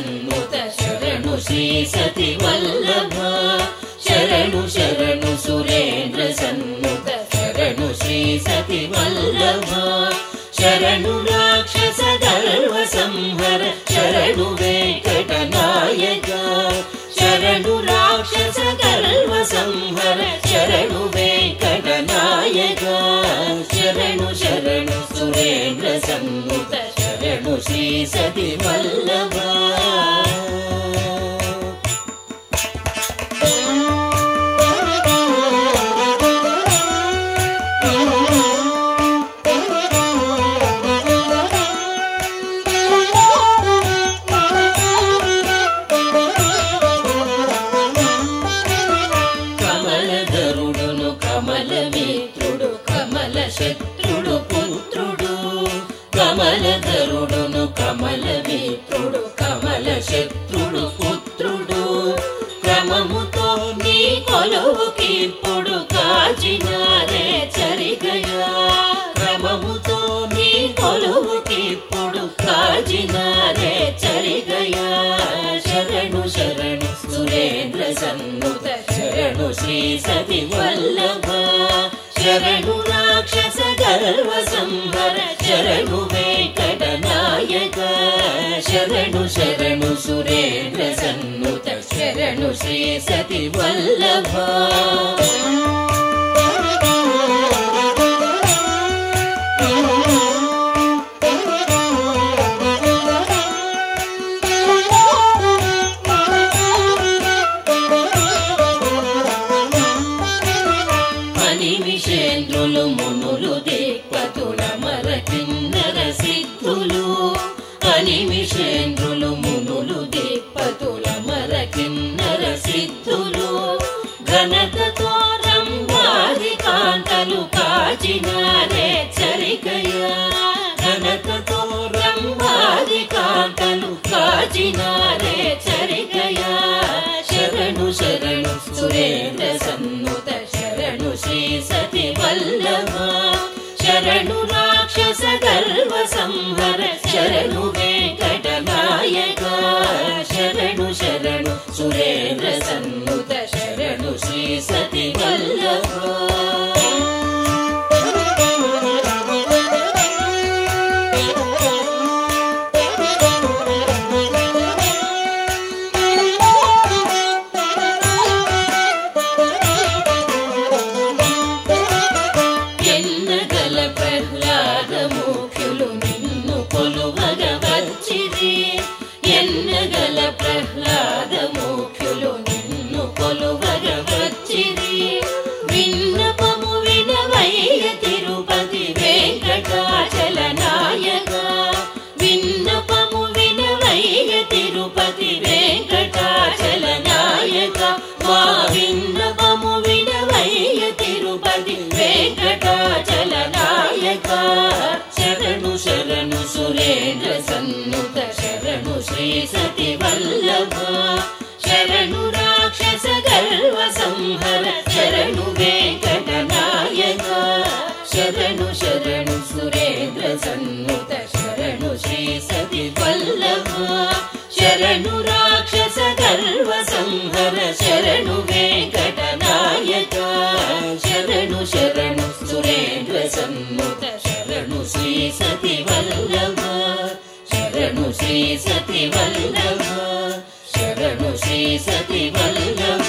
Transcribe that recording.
सन्नुत शरणु श्री सति वल्लभ। शरणु शरणु सुरेन्द्र सन्नुत शरणु श्री सति वल्लभ। शरणु राक्षस गर्व संहर शरणु वेङ्कटनायक शरणु सुरेन्द्र सन्नुत शरणु श्री सति वल्लभ కమలధరుడును కమల మిత్రుడు కమల శత్రుడు పుత్రుడు. క్రమముతో నీ కొలువు కీర్పుడు కాచినారే చరిగయా. క్రమముతో నీ కొలువు కీర్పుడు కాచినారే చరిగయా. శరణు శరణు సురేంద్ర సన్నుత శరణు శ్రీ సతి వల్లభ శరణు शरण शरणु वेङ्कटनायक शरणु शरणु सुर కిన్నర సిద్ధులు ఘనతతో రంగాది కాంతలు కాచినారే చరికయా ఘనతతో రంగాది కాంతలు కాచినారే చరికయా శరణు శరణు సురేంద్ర సన్నుత శరణు శ్రీ సతి వల్లభ శరణు రాక్షస గర్వ సంహర శరణు संहर शरणु वेङ्कटनायक। शरणु शरणु सुरेन्द्र सन्मुत शरणु श्री सति वल्लभ। संहर शरणु वेङ्कटनायक। शरणु शरणु सुरेन्द्र सन्मुत शरणु श्री सति वल्लभ। शरणु श्री सति वल्लभ। शरणु श्री सति वल्लभ।